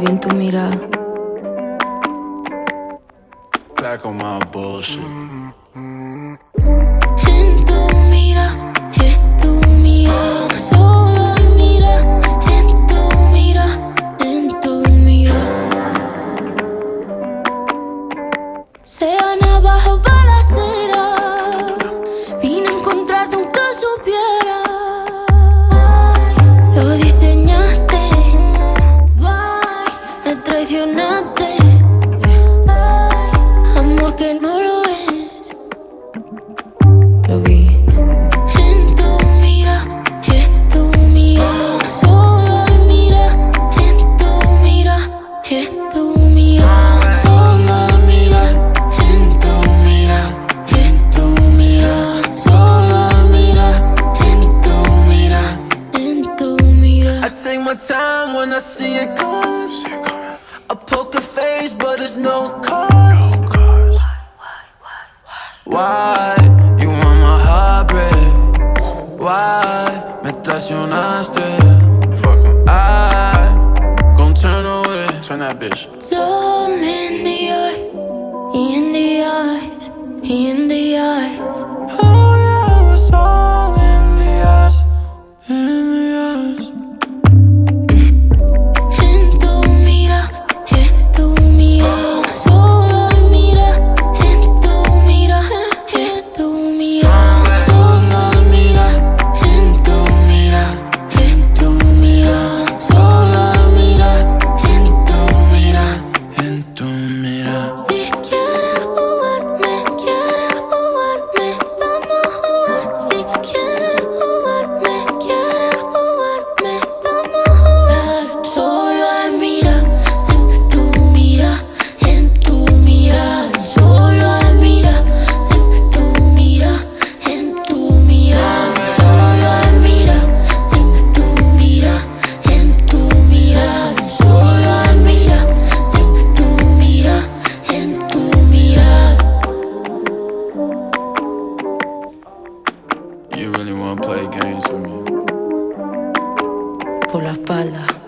vi en tu mirada. Back on my bullshit. En tu mira, en tu mira, solo mira, en tu mira, en tu mira. Sean abajo para acera, que no lo es. Lo vi. En tu mira, en tu mira, solo mira, en tu mira, en tu mira, solo mira, en tu mira, en tu mira, solo mira, en tu mira, en tu mira. I take my time when I see it coming. I poke a face, but it's no cause. Why? You want my heartbreak? Why? Me traicionaste. Fuck 'em. I gon' turn away. Turn that bitch. All in the eyes, in the eyes, in the eyes. Oh yeah, it's all You really wanna play games with me? Pour la pala.